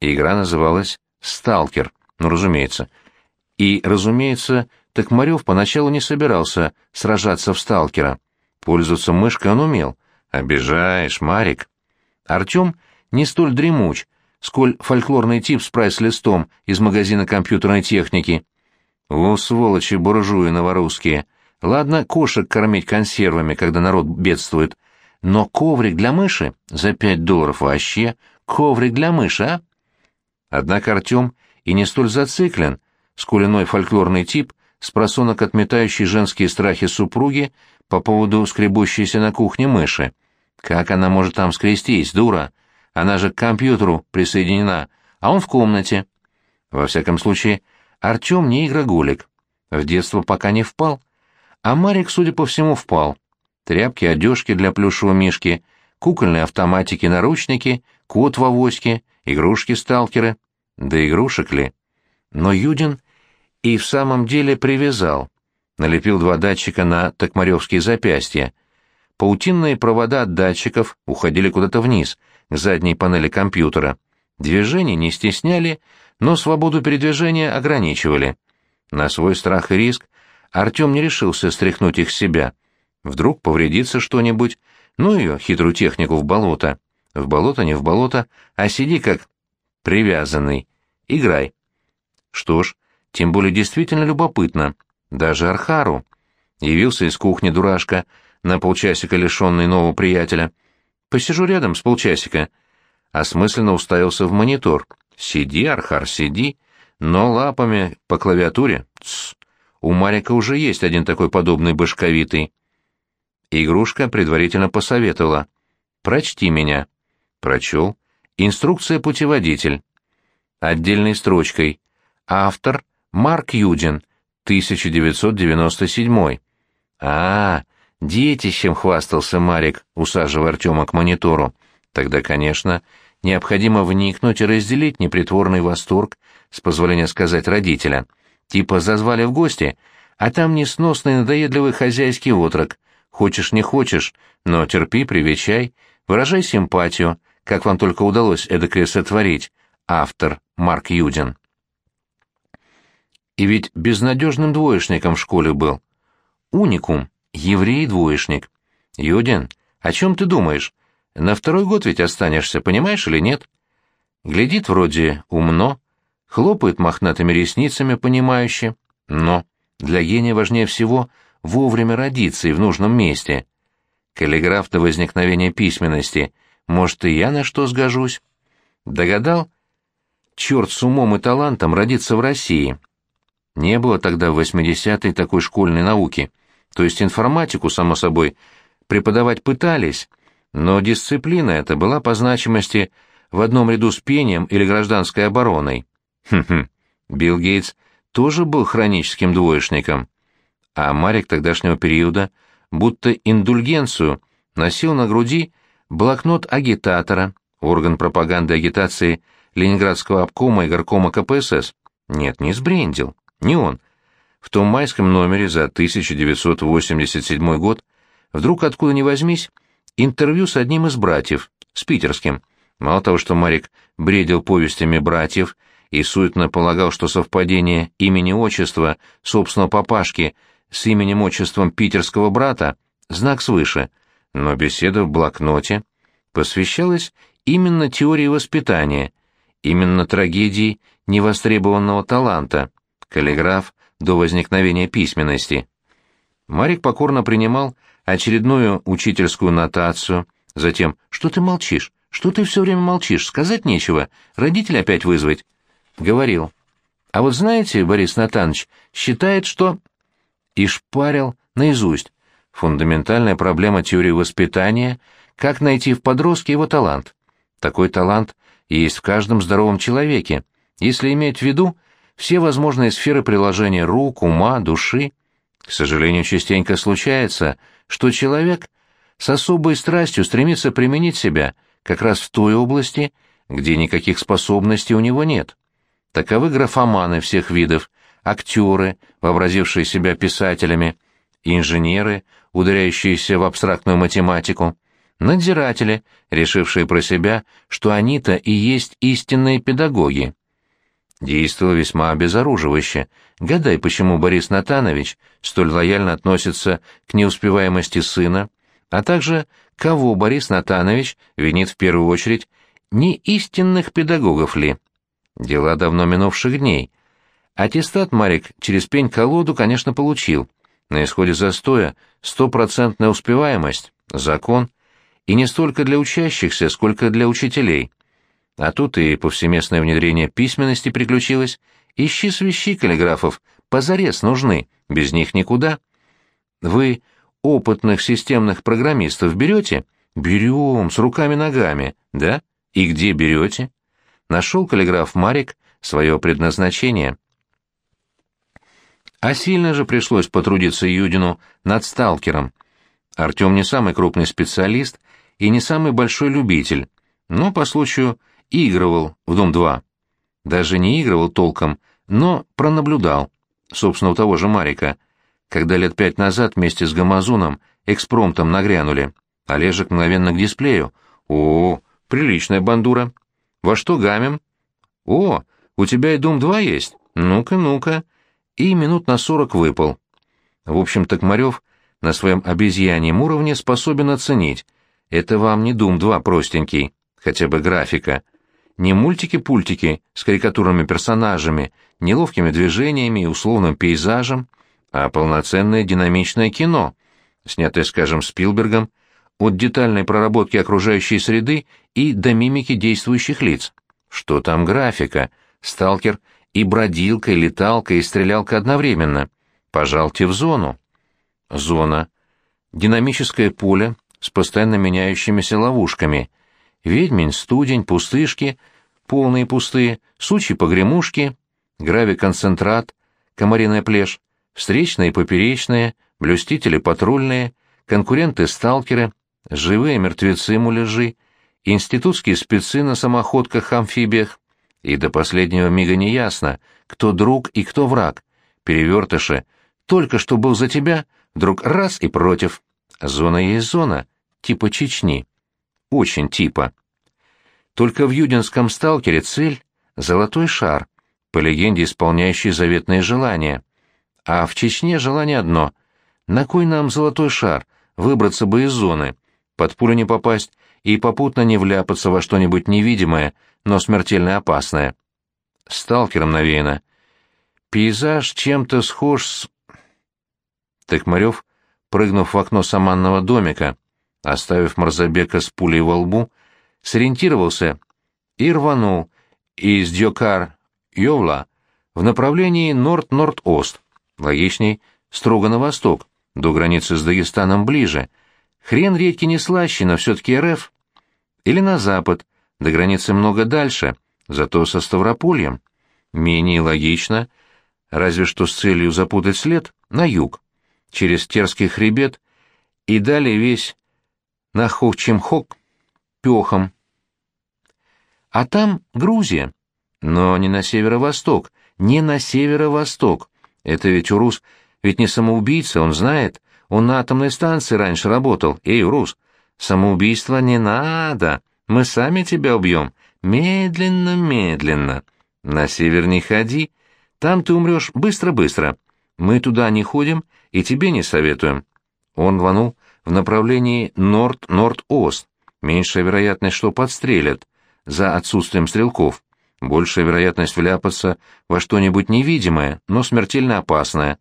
Игра называлась «Сталкер», ну, разумеется. И, разумеется, Токмарев поначалу не собирался сражаться в «Сталкера». Пользоваться мышкой он умел. Обижаешь, Марик. Артем не столь дремуч, сколь фольклорный тип с прайс-листом из магазина компьютерной техники. О, сволочи буржуи новорусские. Ладно, кошек кормить консервами, когда народ бедствует. Но коврик для мыши за пять долларов вообще. Коврик для мыши, а? Однако Артем и не столь зациклен, сколь иной фольклорный тип, с просонок отметающий женские страхи супруги по поводу скребущейся на кухне мыши. Как она может там скрестись, дура? Она же к компьютеру присоединена, а он в комнате. Во всяком случае, Артем не игроголик. В детство пока не впал. А Марик, судя по всему, впал. Тряпки, одежки для плюшевого мишки, кукольные автоматики, наручники, кот в авоське, игрушки-сталкеры. Да игрушек ли? Но Юдин и в самом деле привязал. Налепил два датчика на токмаревские запястья. Паутинные провода от датчиков уходили куда-то вниз, к задней панели компьютера. Движения не стесняли, но свободу передвижения ограничивали. На свой страх и риск Артем не решился стряхнуть их с себя. Вдруг повредится что-нибудь, ну ее, хитрую технику, в болото. В болото, не в болото, а сиди как привязанный. Играй. Что ж, тем более действительно любопытно. Даже Архару. Явился из кухни дурашка, на полчасика лишенный нового приятеля. Посижу рядом с полчасика. Осмысленно уставился в монитор. Сиди, Архар, сиди, но лапами по клавиатуре. Тсс. У Марика уже есть один такой подобный башковитый. Игрушка предварительно посоветовала. «Прочти меня». Прочел. Инструкция-путеводитель. Отдельной строчкой. Автор Марк Юдин, 1997. А, -а детищем хвастался Марик, усаживая Артема к монитору. Тогда, конечно, необходимо вникнуть и разделить непритворный восторг, с позволения сказать родителя. Типа зазвали в гости, а там несносный надоедливый хозяйский отрок. Хочешь не хочешь, но терпи, привечай, выражай симпатию, как вам только удалось эдакое сотворить, автор Марк Юдин. И ведь безнадежным двоечником в школе был. Уникум, еврей-двоечник. Юдин, о чем ты думаешь? На второй год ведь останешься, понимаешь или нет? Глядит вроде умно, хлопает мохнатыми ресницами, понимающе, но для гения важнее всего вовремя родиться и в нужном месте. Каллиграф до возникновения письменности. Может, и я на что сгожусь? Догадал? Черт с умом и талантом родиться в России. Не было тогда в 80-е такой школьной науки. То есть информатику, само собой, преподавать пытались, но дисциплина эта была по значимости в одном ряду с пением или гражданской обороной. Хм-хм, Билл Гейтс тоже был хроническим двоечником. А Марик тогдашнего периода, будто индульгенцию, носил на груди блокнот агитатора, орган пропаганды агитации Ленинградского обкома и горкома КПСС. Нет, не сбрендил, не он. В том майском номере за 1987 год вдруг откуда ни возьмись интервью с одним из братьев, с питерским. Мало того, что Марик бредил повестями братьев и суетно полагал, что совпадение имени-отчества собственного папашки с именем-отчеством питерского брата — знак свыше, но беседа в блокноте посвящалась именно теории воспитания, именно трагедии невостребованного таланта, каллиграф до возникновения письменности. Марик покорно принимал очередную учительскую нотацию, затем «Что ты молчишь? Что ты все время молчишь? Сказать нечего. Родитель опять вызвать?» Говорил. «А вот знаете, Борис Натанович, считает, что...» И шпарил наизусть. Фундаментальная проблема теории воспитания — как найти в подростке его талант. Такой талант есть в каждом здоровом человеке, если иметь в виду все возможные сферы приложения рук, ума, души. К сожалению, частенько случается, что человек с особой страстью стремится применить себя как раз в той области, где никаких способностей у него нет. Таковы графоманы всех видов, актеры, вообразившие себя писателями, инженеры, ударяющиеся в абстрактную математику, надзиратели, решившие про себя, что они-то и есть истинные педагоги. Действовал весьма обезоруживающе. Гадай, почему Борис Натанович столь лояльно относится к неуспеваемости сына, а также кого Борис Натанович винит в первую очередь не истинных педагогов ли. Дела давно минувших дней. Аттестат Марик через пень-колоду, конечно, получил. На исходе застоя стопроцентная успеваемость, закон, и не столько для учащихся, сколько для учителей. А тут и повсеместное внедрение письменности приключилось. Ищи свищи каллиграфов, позарез нужны, без них никуда. Вы опытных системных программистов берете? Берем, с руками-ногами, да? И где берете? Нашел каллиграф Марик свое предназначение. А сильно же пришлось потрудиться Юдину над сталкером. Артем не самый крупный специалист и не самый большой любитель, но по случаю игрывал в Дом-2. Даже не игрывал толком, но пронаблюдал, собственно, у того же Марика, когда лет пять назад вместе с Гамазуном экспромтом нагрянули. Олежек мгновенно к дисплею. «О, приличная бандура. Во что гамим?» «О, у тебя и Дом-2 есть? Ну-ка, ну-ка». И минут на сорок выпал. В общем, Токмарев на своем обезьяньем уровне способен оценить. Это вам не Дум-2 простенький, хотя бы графика. Не мультики-пультики с карикатурными персонажами, неловкими движениями и условным пейзажем, а полноценное динамичное кино, снятое, скажем, Спилбергом, от детальной проработки окружающей среды и до мимики действующих лиц. Что там графика? Сталкер и бродилка, и леталка, и стрелялка одновременно. Пожалуйте в зону. Зона. Динамическое поле с постоянно меняющимися ловушками. Ведьмин, студень, пустышки, полные пустые, сучьи погремушки, гравиконцентрат, комариная плешь, встречные и поперечные, блюстители патрульные, конкуренты-сталкеры, живые мертвецы-муляжи, институтские спецы на самоходках-амфибиях, и до последнего мига не ясно, кто друг и кто враг, перевертыши, только что был за тебя, вдруг раз и против. Зона есть зона, типа Чечни. Очень типа. Только в юдинском сталкере цель — золотой шар, по легенде исполняющий заветные желания. А в Чечне желание одно — на кой нам золотой шар, выбраться бы из зоны, под пулю не попасть и попутно не вляпаться во что-нибудь невидимое, но смертельно опасное. Сталкером навеяно. Пейзаж чем-то схож с... Токмарев, прыгнув в окно саманного домика, оставив Марзабека с пулей во лбу, сориентировался и рванул из Дьокар-Йовла в направлении Норд-Норд-Ост, логичней, строго на восток, до границы с Дагестаном ближе. Хрен редьки не слаще, но все-таки РФ. Или на запад, до границы много дальше, зато со Ставропольем. Менее логично, разве что с целью запутать след, на юг через Терский хребет и далее весь на Хок-Чимхок пехом. А там Грузия. Но не на северо-восток, не на северо-восток. Это ведь Урус, ведь не самоубийца, он знает. Он на атомной станции раньше работал. Эй, Урус, самоубийство не надо. Мы сами тебя убьем. Медленно, медленно. На север не ходи. Там ты умрешь быстро-быстро. Мы туда не ходим и тебе не советуем. Он рванул в направлении Норд-Норд-Ост. Меньшая вероятность, что подстрелят, за отсутствием стрелков. Большая вероятность вляпаться во что-нибудь невидимое, но смертельно опасное.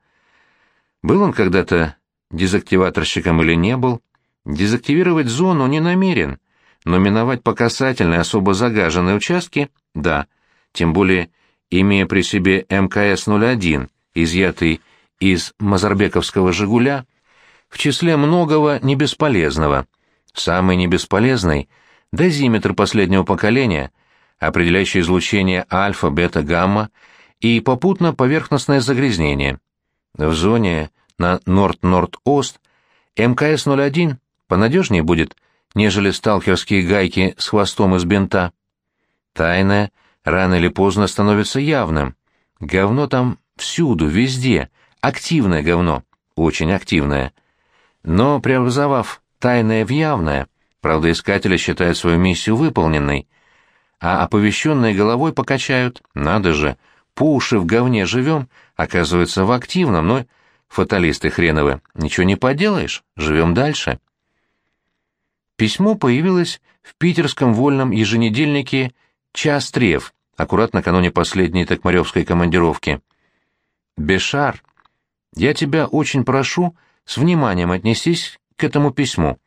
Был он когда-то дезактиваторщиком или не был? Дезактивировать зону не намерен, но миновать по касательной особо загаженные участки — да, тем более имея при себе МКС-01, изъятый из мазарбековского «Жигуля», в числе многого небесполезного. Самый небесполезный — дозиметр последнего поколения, определяющий излучение альфа, бета, гамма и попутно поверхностное загрязнение. В зоне на Норд-Норд-Ост МКС-01 понадежнее будет, нежели сталкерские гайки с хвостом из бинта. Тайное рано или поздно становится явным. Говно там всюду, везде, активное говно, очень активное. Но преобразовав тайное в явное, Правда, искатели считают свою миссию выполненной, а оповещенные головой покачают. Надо же, по уши в говне живем, оказывается, в активном, но фаталисты хреновы. Ничего не поделаешь, живем дальше. Письмо появилось в питерском вольном еженедельнике «Час трев», аккурат накануне последней токмаревской командировки. «Бешар, я тебя очень прошу с вниманием отнестись к этому письму.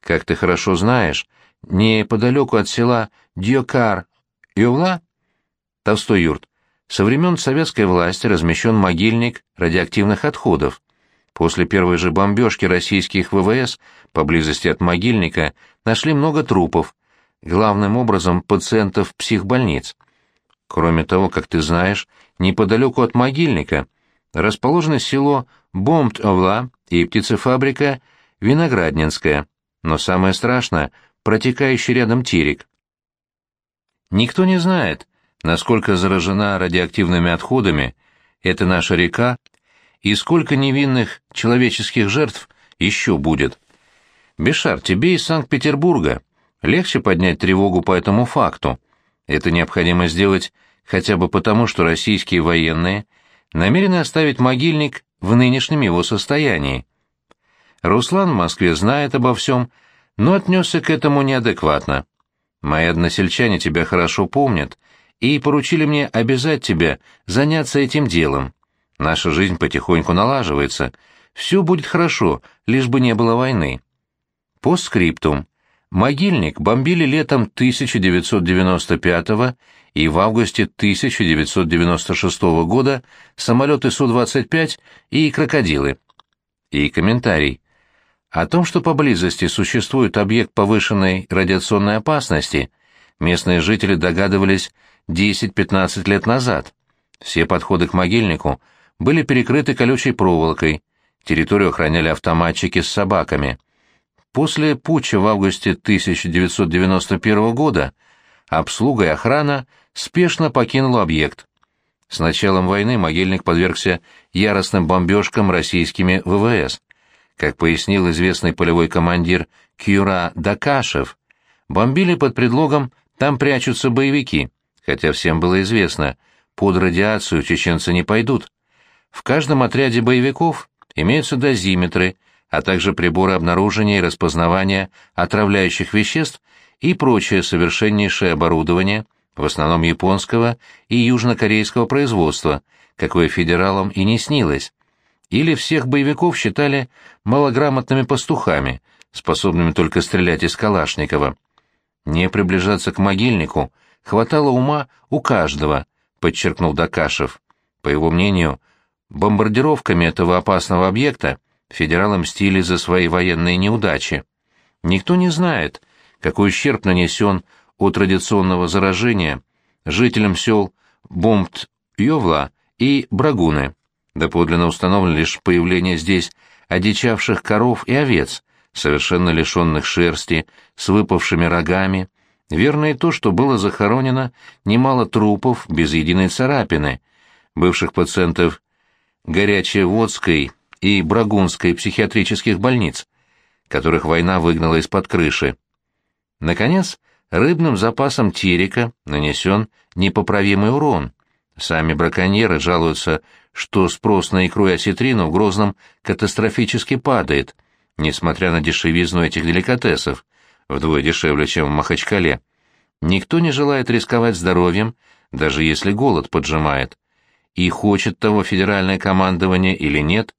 Как ты хорошо знаешь, неподалеку от села Дьокар Ювла, Толстой юрт, со времен советской власти размещен могильник радиоактивных отходов. После первой же бомбежки российских ВВС поблизости от могильника нашли много трупов, главным образом пациентов психбольниц. Кроме того, как ты знаешь, неподалеку от могильника расположено село Бомбт-Овла и птицефабрика Винограднинская, но самое страшное — протекающий рядом терек. Никто не знает, насколько заражена радиоактивными отходами эта наша река и сколько невинных человеческих жертв еще будет. Бешар, тебе из Санкт-Петербурга легче поднять тревогу по этому факту. Это необходимо сделать хотя бы потому, что российские военные намерены оставить могильник в нынешнем его состоянии. Руслан в Москве знает обо всем, но отнесся к этому неадекватно. Мои односельчане тебя хорошо помнят и поручили мне обязать тебя заняться этим делом. Наша жизнь потихоньку налаживается. Все будет хорошо, лишь бы не было войны. Постскриптум. Могильник бомбили летом 1995 и в августе 1996 года самолеты Су-25 и крокодилы. И комментарий. О том, что поблизости существует объект повышенной радиационной опасности, местные жители догадывались 10-15 лет назад. Все подходы к могильнику были перекрыты колючей проволокой, территорию охраняли автоматчики с собаками. После путча в августе 1991 года обслуга и охрана спешно покинула объект. С началом войны могильник подвергся яростным бомбежкам российскими ВВС. Как пояснил известный полевой командир Кюра Дакашев, бомбили под предлогом «там прячутся боевики», хотя всем было известно, под радиацию чеченцы не пойдут. В каждом отряде боевиков имеются дозиметры, а также приборы обнаружения и распознавания отравляющих веществ и прочее совершеннейшее оборудование, в основном японского и южнокорейского производства, какое федералам и не снилось. Или всех боевиков считали малограмотными пастухами, способными только стрелять из Калашникова. Не приближаться к могильнику хватало ума у каждого, подчеркнул Дакашев. По его мнению, бомбардировками этого опасного объекта федералы мстили за свои военные неудачи. Никто не знает, какой ущерб нанесен от традиционного заражения жителям сел Бомбт-Йовла и Брагуны. Доподлинно установлено лишь появление здесь одичавших коров и овец, совершенно лишенных шерсти, с выпавшими рогами, Верно и то, что было захоронено немало трупов без единой царапины, бывших пациентов Горячеводской и Брагунской психиатрических больниц, которых война выгнала из-под крыши. Наконец, рыбным запасам терека нанесен непоправимый урон. Сами браконьеры жалуются, что спрос на икру и осетрину в Грозном катастрофически падает, несмотря на дешевизну этих деликатесов, вдвое дешевле, чем в Махачкале. Никто не желает рисковать здоровьем, даже если голод поджимает. И хочет того федеральное командование или нет,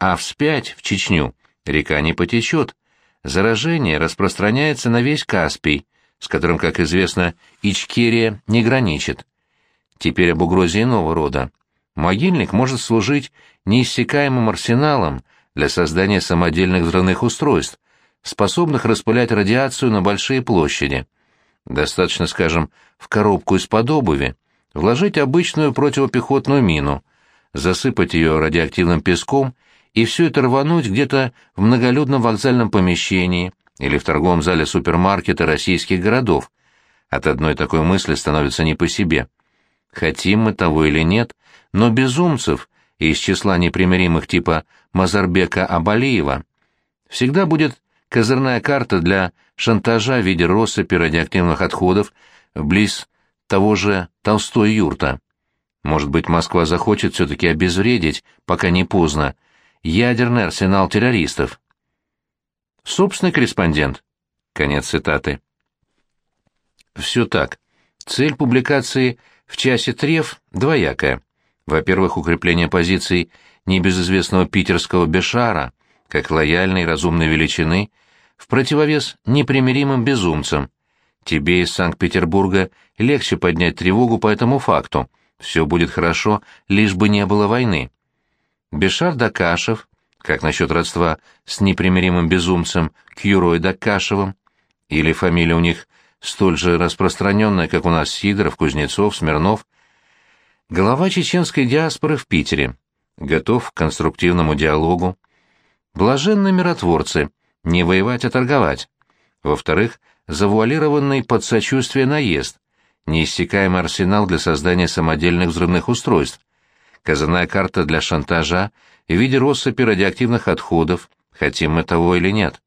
а вспять, в Чечню, река не потечет. Заражение распространяется на весь Каспий, с которым, как известно, Ичкерия не граничит. Теперь об угрозе иного рода. Могильник может служить неиссякаемым арсеналом для создания самодельных взрывных устройств, способных распылять радиацию на большие площади. Достаточно, скажем, в коробку из-под обуви вложить обычную противопехотную мину, засыпать ее радиоактивным песком и все это рвануть где-то в многолюдном вокзальном помещении или в торговом зале супермаркета российских городов. От одной такой мысли становится не по себе. Хотим мы того или нет, но безумцев из числа непримиримых типа Мазарбека Абалиева всегда будет козырная карта для шантажа в виде россыпи радиоактивных отходов близ того же Толстой юрта. Может быть, Москва захочет все-таки обезвредить, пока не поздно, ядерный арсенал террористов. Собственный корреспондент. Конец цитаты. Все так. Цель публикации в часе треф двоякая. Во-первых, укрепление позиций небезызвестного питерского Бешара, как лояльной и разумной величины, в противовес непримиримым безумцам. Тебе из Санкт-Петербурга легче поднять тревогу по этому факту. Все будет хорошо, лишь бы не было войны. Бешар Дакашев, как насчет родства с непримиримым безумцем Кьюрой Дакашевым, или фамилия у них столь же распространенная, как у нас Сидоров, Кузнецов, Смирнов, глава чеченской диаспоры в Питере, готов к конструктивному диалогу. Блаженные миротворцы, не воевать, а торговать. Во-вторых, завуалированный под сочувствие наезд, неиссякаемый арсенал для создания самодельных взрывных устройств, казанная карта для шантажа в виде россыпи радиоактивных отходов, хотим мы того или нет.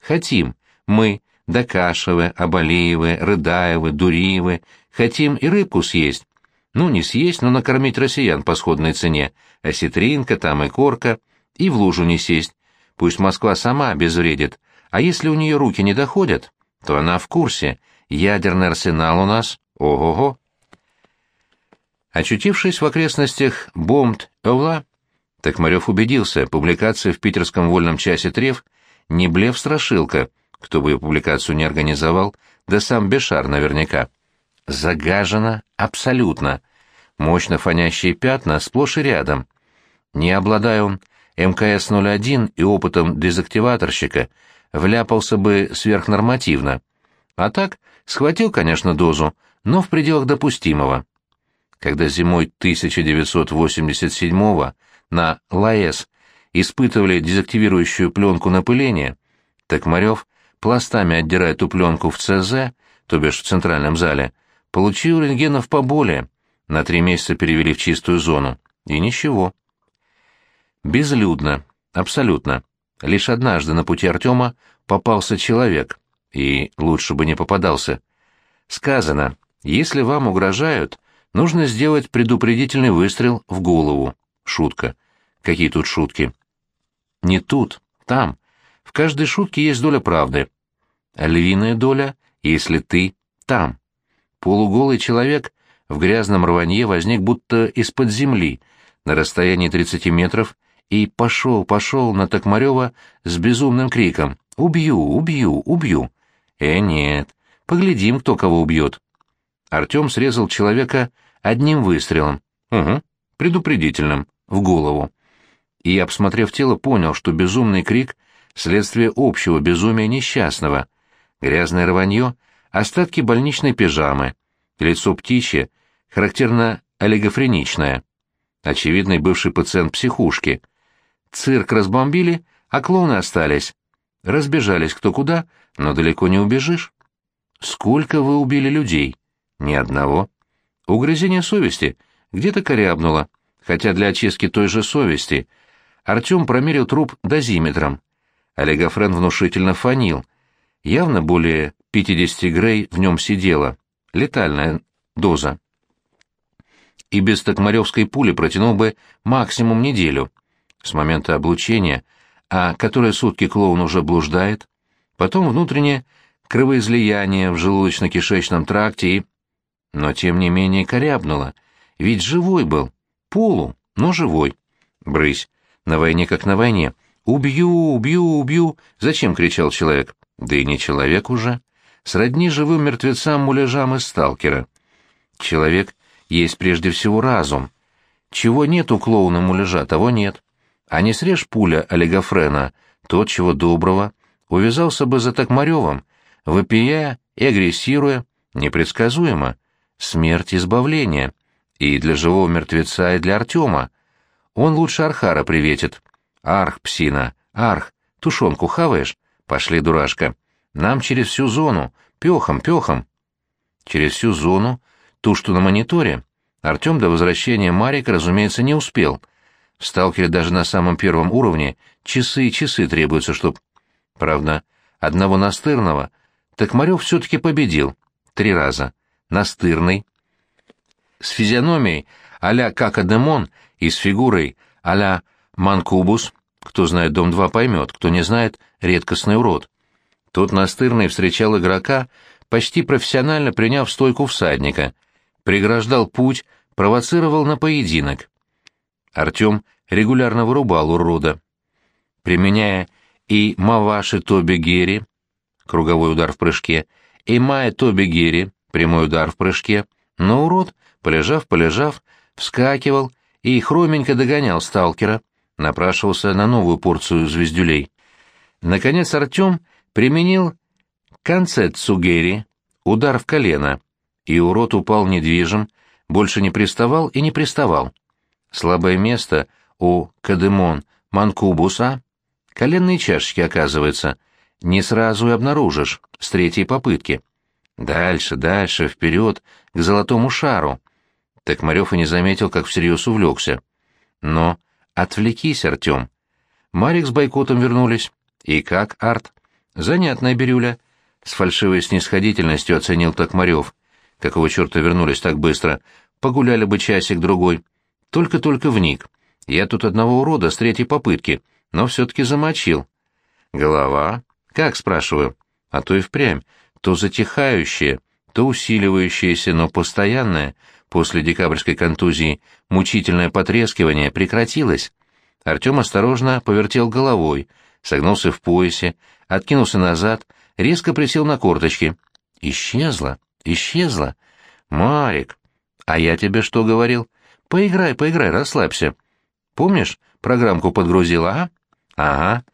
Хотим. Мы, Дакашевы, Абалеевы, Рыдаевы, Дуриевы, хотим и рыбку съесть. Ну, не съесть, но накормить россиян по сходной цене. Осетринка там и корка. И в лужу не сесть. Пусть Москва сама обезвредит. А если у нее руки не доходят, то она в курсе. Ядерный арсенал у нас. Ого-го. Очутившись в окрестностях Бомт-Овла, Токмарев убедился, публикация в питерском вольном часе Трев не блеф-страшилка, кто бы ее публикацию не организовал, да сам Бешар наверняка. Загажено абсолютно. Мощно фонящие пятна сплошь и рядом. Не обладая он МКС-01 и опытом дезактиваторщика, вляпался бы сверхнормативно. А так, схватил, конечно, дозу, но в пределах допустимого. Когда зимой 1987 на ЛАЭС испытывали дезактивирующую пленку напыления, Токмарев, пластами отдирая эту пленку в ЦЗ, то бишь в центральном зале, получил рентгенов поболее, на три месяца перевели в чистую зону. И ничего. Безлюдно, абсолютно. Лишь однажды на пути Артема попался человек, и лучше бы не попадался. Сказано, если вам угрожают, нужно сделать предупредительный выстрел в голову. Шутка. Какие тут шутки? Не тут, там. В каждой шутке есть доля правды. львиная доля, если ты там. Полуголый человек в грязном рванье возник будто из-под земли, на расстоянии 30 метров, и пошел, пошел на Токмарева с безумным криком «Убью, убью, убью!» «Э, нет, поглядим, кто кого убьет». Артем срезал человека одним выстрелом, угу, предупредительным, в голову. И, обсмотрев тело, понял, что безумный крик — следствие общего безумия несчастного. Грязное рванье — остатки больничной пижамы, лицо птичье, характерно олигофреничное. Очевидный бывший пациент психушки — Цирк разбомбили, а клоуны остались. Разбежались кто куда, но далеко не убежишь. Сколько вы убили людей? Ни одного. Угрызение совести где-то корябнуло, хотя для очистки той же совести Артем промерил труп дозиметром. Олегофрен внушительно фонил. Явно более 50 грей в нем сидело. Летальная доза. И без токмаревской пули протянул бы максимум неделю с момента облучения, а которые сутки клоун уже блуждает, потом внутреннее кровоизлияние в желудочно-кишечном тракте и... Но тем не менее корябнуло, ведь живой был, полу, но живой. Брысь, на войне как на войне. «Убью, убью, убью!» Зачем кричал человек? Да и не человек уже. Сродни живым мертвецам муляжам из сталкера. Человек есть прежде всего разум. Чего нет у клоуна муляжа, того нет. А не срежь пуля олигофрена, тот, чего доброго, увязался бы за Токмаревым, вопия и агрессируя, непредсказуемо. Смерть избавления. И для живого мертвеца, и для Артема. Он лучше Архара приветит. Арх, псина, арх, тушенку хаваешь? Пошли, дурашка. Нам через всю зону, пехом, пехом. Через всю зону, ту, что на мониторе. Артем до возвращения Марика, разумеется, не успел — в даже на самом первом уровне часы и часы требуются, чтоб... Правда, одного настырного, Токмарев все-таки победил. Три раза. Настырный. С физиономией а-ля Какадемон и с фигурой а-ля Манкубус. Кто знает Дом-2 поймет, кто не знает — редкостный урод. Тут настырный встречал игрока, почти профессионально приняв стойку всадника, преграждал путь, провоцировал на поединок. Артем регулярно вырубал урода. Применяя и Маваши Тоби Герри, круговой удар в прыжке, и Майя Тоби Герри, прямой удар в прыжке, но урод, полежав-полежав, вскакивал и хроменько догонял сталкера, напрашивался на новую порцию звездюлей. Наконец Артем применил концет Цугери, удар в колено, и урод упал недвижим, больше не приставал и не приставал. Слабое место у Кадемон Манкубуса — коленные чашечки, оказывается, не сразу и обнаружишь, с третьей попытки. Дальше, дальше, вперед, к золотому шару. Токмарев и не заметил, как всерьез увлекся. Но отвлекись, Артем. Марик с Бойкотом вернулись. И как, Арт? Занятная бирюля. С фальшивой снисходительностью оценил Токмарев. Какого черта вернулись так быстро? Погуляли бы часик-другой. Только-только вник. Я тут одного урода с третьей попытки, но все-таки замочил. Голова? Как, спрашиваю? А то и впрямь. То затихающее, то усиливающееся, но постоянное, после декабрьской контузии, мучительное потрескивание прекратилось. Артем осторожно повертел головой, согнулся в поясе, откинулся назад, резко присел на корточки. Исчезла, исчезла. Марик, а я тебе что говорил? Поиграй, поиграй, расслабься. Помнишь, программку подгрузила, а? Ага.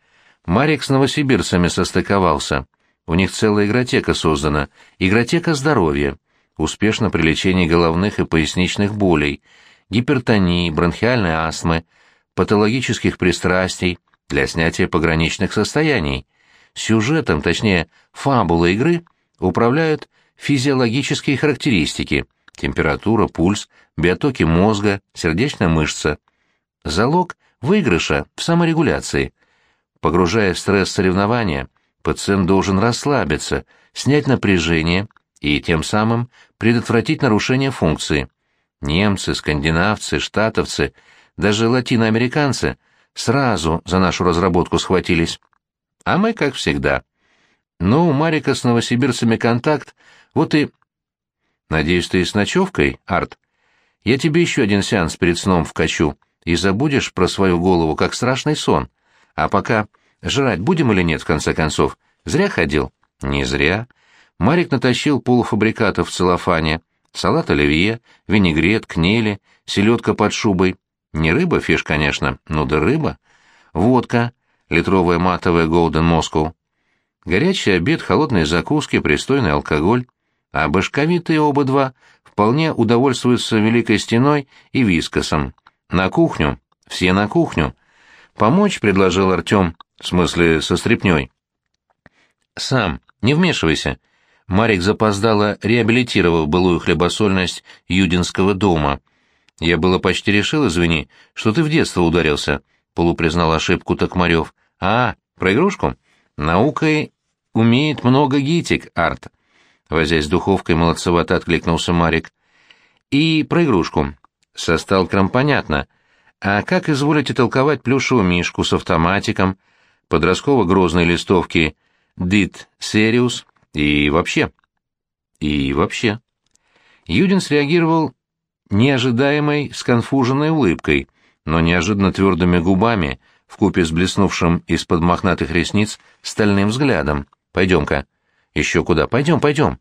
Марик с новосибирцами состыковался. У них целая игротека создана, игротека здоровья. Успешно при лечении головных и поясничных болей, гипертонии, бронхиальной астмы, патологических пристрастий, для снятия пограничных состояний. Сюжетом, точнее, фабулой игры управляют физиологические характеристики – температура, пульс, биотоки мозга, сердечная мышца. Залог выигрыша в саморегуляции. Погружая в стресс соревнования, пациент должен расслабиться, снять напряжение и тем самым предотвратить нарушение функции. Немцы, скандинавцы, штатовцы, даже латиноамериканцы – сразу за нашу разработку схватились. А мы, как всегда. Но у Марика с новосибирцами контакт, вот и... Надеюсь, ты с ночевкой, Арт? Я тебе еще один сеанс перед сном вкачу, и забудешь про свою голову, как страшный сон. А пока жрать будем или нет, в конце концов? Зря ходил? Не зря. Марик натащил полуфабрикатов в целлофане. Салат оливье, винегрет, кнели, селедка под шубой, не рыба, фиш, конечно, ну да рыба. Водка, литровая матовая Golden Moscow. Горячий обед, холодные закуски, пристойный алкоголь. А башковитые оба два вполне удовольствуются Великой Стеной и Вискосом. На кухню, все на кухню. Помочь предложил Артем, в смысле со стряпнёй. Сам, не вмешивайся. Марик запоздало реабилитировал былую хлебосольность юдинского дома, «Я было почти решил, извини, что ты в детство ударился», — полупризнал ошибку Токмарев. «А, про игрушку? Наукой умеет много гитик, Арт». Возясь с духовкой, молодцевато откликнулся Марик. «И про игрушку. Со сталкером понятно. А как изволите толковать плюшевую мишку с автоматиком, подростково-грозные листовки «Дит Сериус» и вообще?» «И вообще». Юдин среагировал неожидаемой сконфуженной улыбкой, но неожиданно твердыми губами, вкупе с блеснувшим из-под мохнатых ресниц стальным взглядом. «Пойдем-ка». «Еще куда? Пойдем, пойдем.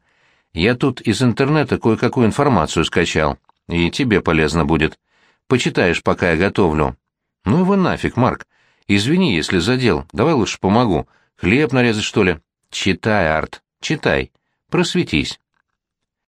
Я тут из интернета кое-какую информацию скачал, и тебе полезно будет. Почитаешь, пока я готовлю». «Ну его нафиг, Марк. Извини, если задел. Давай лучше помогу. Хлеб нарезать, что ли?» «Читай, Арт, читай. Просветись».